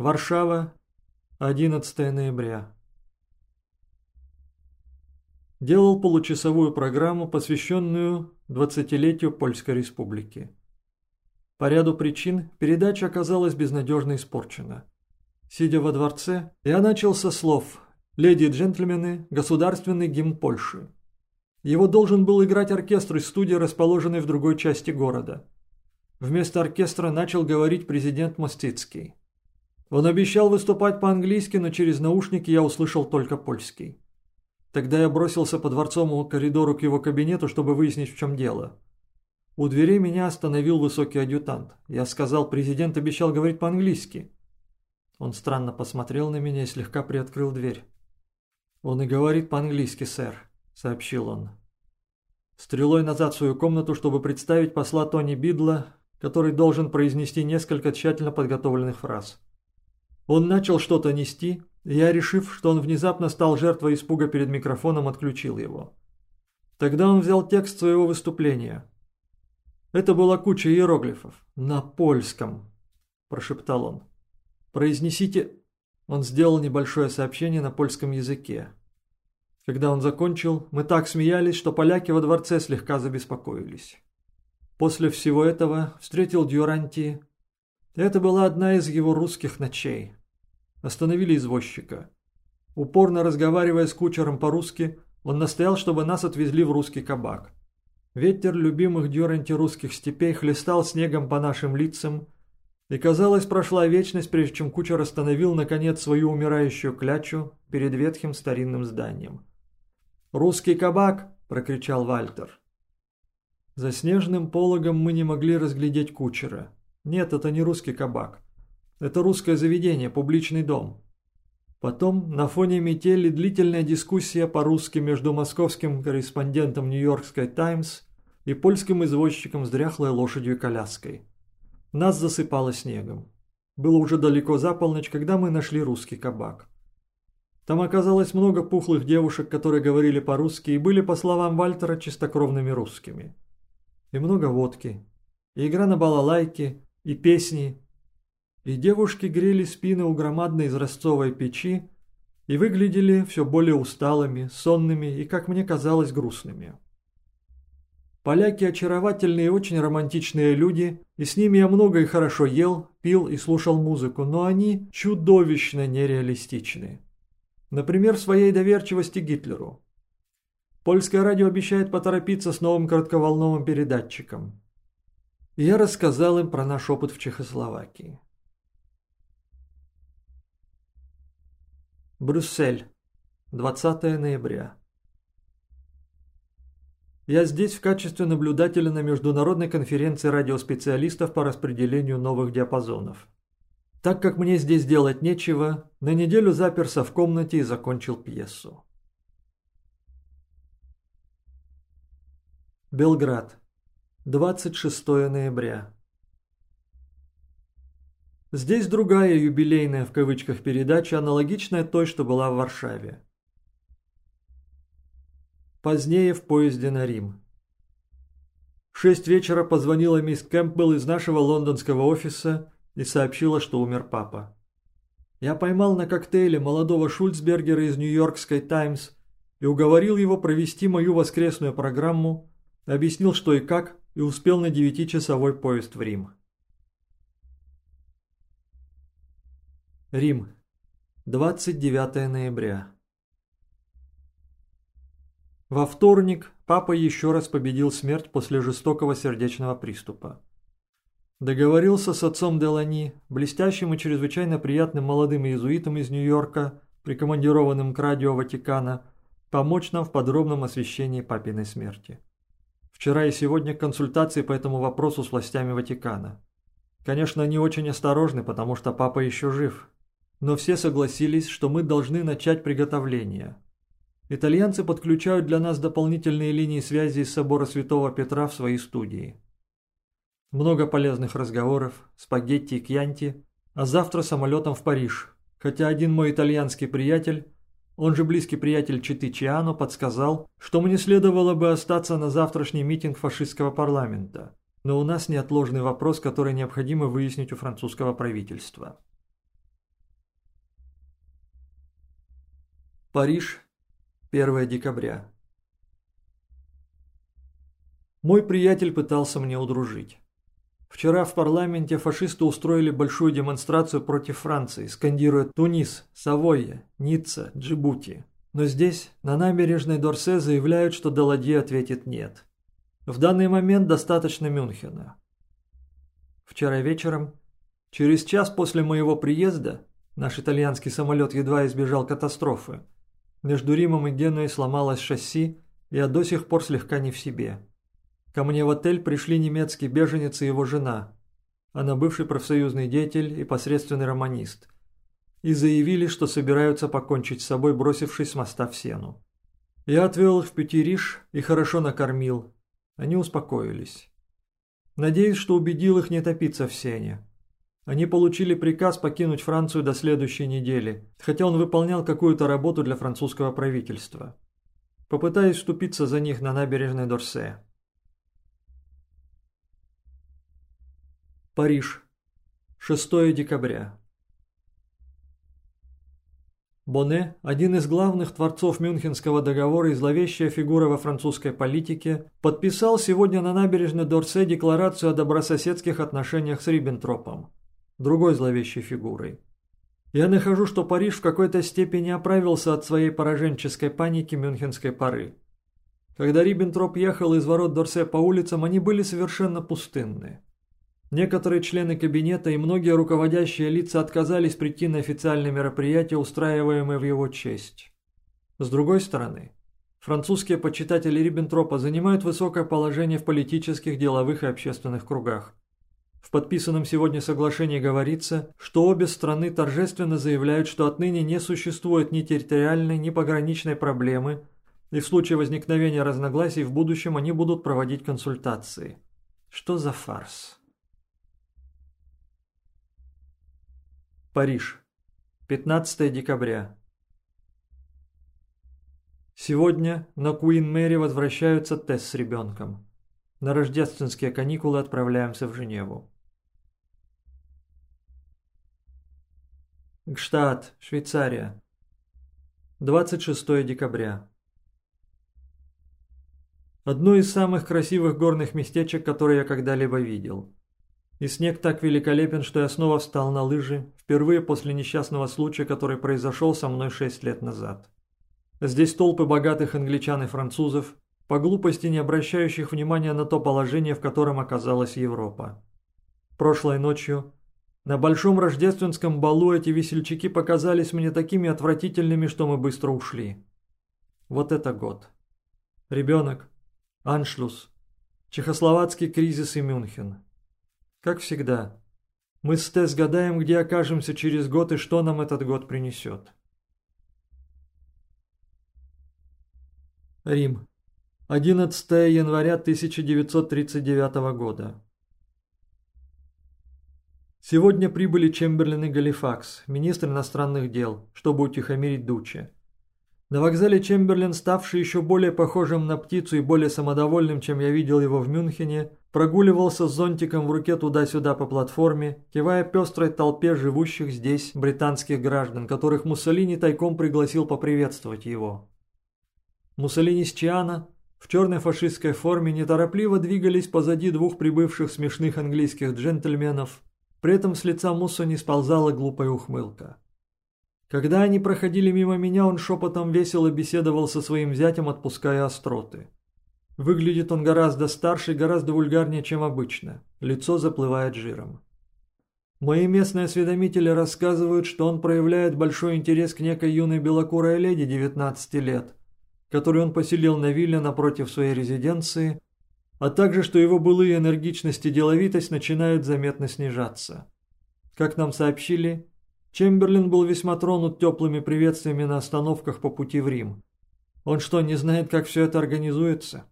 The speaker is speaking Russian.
Варшава, 11 ноября. Делал получасовую программу, посвященную 20-летию Польской Республики. По ряду причин передача оказалась безнадежно испорчена. Сидя во дворце, я начал со слов «Леди и джентльмены, государственный гимн Польши». Его должен был играть оркестр из студии, расположенной в другой части города. Вместо оркестра начал говорить президент Мостицкий. Он обещал выступать по-английски, но через наушники я услышал только польский. Тогда я бросился по дворцовому коридору к его кабинету, чтобы выяснить, в чем дело. У дверей меня остановил высокий адъютант. Я сказал, президент обещал говорить по-английски. Он странно посмотрел на меня и слегка приоткрыл дверь. «Он и говорит по-английски, сэр», — сообщил он. Стрелой назад в свою комнату, чтобы представить посла Тони Бидла, который должен произнести несколько тщательно подготовленных фраз. Он начал что-то нести, и я, решив, что он внезапно стал жертвой испуга перед микрофоном, отключил его. Тогда он взял текст своего выступления. Это была куча иероглифов. «На польском», – прошептал он. «Произнесите...» Он сделал небольшое сообщение на польском языке. Когда он закончил, мы так смеялись, что поляки во дворце слегка забеспокоились. После всего этого встретил Дюранти. Это была одна из его русских ночей. Остановили извозчика. Упорно разговаривая с кучером по-русски, он настоял, чтобы нас отвезли в русский кабак. Ветер любимых Дюранти русских степей хлестал снегом по нашим лицам, и, казалось, прошла вечность, прежде чем кучер остановил, наконец, свою умирающую клячу перед ветхим старинным зданием. «Русский кабак!» – прокричал Вальтер. За снежным пологом мы не могли разглядеть кучера. Нет, это не русский кабак. Это русское заведение, публичный дом. Потом на фоне метели длительная дискуссия по-русски между московским корреспондентом Нью-Йоркской «Таймс» и польским извозчиком с дряхлой лошадью и коляской. Нас засыпало снегом. Было уже далеко за полночь, когда мы нашли русский кабак. Там оказалось много пухлых девушек, которые говорили по-русски и были, по словам Вальтера, чистокровными русскими. И много водки, и игра на балалайке, и песни, и девушки грели спины у громадной изразцовой печи и выглядели все более усталыми, сонными и, как мне казалось, грустными. Поляки очаровательные и очень романтичные люди, и с ними я много и хорошо ел, пил и слушал музыку, но они чудовищно нереалистичны. Например, в своей доверчивости Гитлеру. Польское радио обещает поторопиться с новым коротковолновым передатчиком. И я рассказал им про наш опыт в Чехословакии. Брюссель. 20 ноября. Я здесь в качестве наблюдателя на международной конференции радиоспециалистов по распределению новых диапазонов. Так как мне здесь делать нечего, на неделю заперся в комнате и закончил пьесу. Белград. 26 ноября. Здесь другая юбилейная в кавычках передача, аналогичная той, что была в Варшаве. Позднее в поезде на Рим. В шесть вечера позвонила мисс Кэмпбелл из нашего лондонского офиса и сообщила, что умер папа. Я поймал на коктейле молодого Шульцбергера из Нью-Йоркской «Таймс» и уговорил его провести мою воскресную программу, объяснил, что и как, и успел на девятичасовой поезд в Рим. Рим. 29 ноября. Во вторник папа еще раз победил смерть после жестокого сердечного приступа. Договорился с отцом Делани, блестящим и чрезвычайно приятным молодым иезуитом из Нью-Йорка, прикомандированным к радио Ватикана, помочь нам в подробном освещении папиной смерти. Вчера и сегодня консультации по этому вопросу с властями Ватикана. Конечно, они очень осторожны, потому что папа еще жив, но все согласились, что мы должны начать приготовление. Итальянцы подключают для нас дополнительные линии связи из собора Святого Петра в свои студии. Много полезных разговоров, спагетти и кьянти, а завтра самолетом в Париж, хотя один мой итальянский приятель, он же близкий приятель Читы Чиано, подсказал, что мне следовало бы остаться на завтрашний митинг фашистского парламента, но у нас неотложный вопрос, который необходимо выяснить у французского правительства. Париж, 1 декабря. Мой приятель пытался мне удружить. Вчера в парламенте фашисты устроили большую демонстрацию против Франции, скандируя «Тунис», «Савойя», «Ницца», «Джибути». Но здесь, на набережной Дорсе, заявляют, что Даладье ответит «нет». В данный момент достаточно Мюнхена. Вчера вечером, через час после моего приезда, наш итальянский самолет едва избежал катастрофы. Между Римом и Генуей сломалось шасси, я до сих пор слегка не в себе. Ко мне в отель пришли немецкий беженец и его жена. Она бывший профсоюзный деятель и посредственный романист. И заявили, что собираются покончить с собой, бросившись с моста в сену. Я отвел их в Петериш и хорошо накормил. Они успокоились. Надеюсь, что убедил их не топиться в сене. Они получили приказ покинуть Францию до следующей недели, хотя он выполнял какую-то работу для французского правительства. Попытаюсь вступиться за них на набережной Дорсе. Париж. 6 декабря. Боне, один из главных творцов Мюнхенского договора и зловещая фигура во французской политике, подписал сегодня на набережной Дорсе декларацию о добрососедских отношениях с Риббентропом другой зловещей фигурой. Я нахожу, что Париж в какой-то степени оправился от своей пораженческой паники мюнхенской поры. Когда Риббентроп ехал из ворот Дорсе по улицам, они были совершенно пустынны. Некоторые члены кабинета и многие руководящие лица отказались прийти на официальные мероприятия, устраиваемые в его честь. С другой стороны, французские почитатели Риббентропа занимают высокое положение в политических, деловых и общественных кругах. В подписанном сегодня соглашении говорится, что обе страны торжественно заявляют, что отныне не существует ни территориальной, ни пограничной проблемы, и в случае возникновения разногласий в будущем они будут проводить консультации. Что за фарс? Париж. 15 декабря. Сегодня на Куин-Мэри возвращаются Тесс с ребенком. На рождественские каникулы отправляемся в Женеву. Гштадт, Швейцария. 26 декабря. Одно из самых красивых горных местечек, которые я когда-либо видел. И снег так великолепен, что я снова встал на лыжи, впервые после несчастного случая, который произошел со мной шесть лет назад. Здесь толпы богатых англичан и французов, по глупости не обращающих внимания на то положение, в котором оказалась Европа. Прошлой ночью на большом рождественском балу эти весельчаки показались мне такими отвратительными, что мы быстро ушли. Вот это год. Ребенок. Аншлюс. Чехословацкий кризис и Мюнхен. Как всегда. Мы с Тесс гадаем, где окажемся через год и что нам этот год принесет. Рим. 11 января 1939 года. Сегодня прибыли Чемберлин и Галифакс, министр иностранных дел, чтобы утихомирить Дуче. На вокзале Чемберлин, ставший еще более похожим на птицу и более самодовольным, чем я видел его в Мюнхене, прогуливался с зонтиком в руке туда-сюда по платформе, кивая пестрой толпе живущих здесь британских граждан, которых Муссолини тайком пригласил поприветствовать его. Муссолини с Чиана в черной фашистской форме неторопливо двигались позади двух прибывших смешных английских джентльменов, при этом с лица Муссо не сползала глупая ухмылка. Когда они проходили мимо меня, он шепотом весело беседовал со своим зятем, отпуская остроты. Выглядит он гораздо старше и гораздо вульгарнее, чем обычно. Лицо заплывает жиром. Мои местные осведомители рассказывают, что он проявляет большой интерес к некой юной белокурой леди 19 лет, который он поселил на вилле напротив своей резиденции, а также что его былые энергичность и деловитость начинают заметно снижаться. Как нам сообщили, Чемберлин был весьма тронут теплыми приветствиями на остановках по пути в Рим. Он что, не знает, как все это организуется?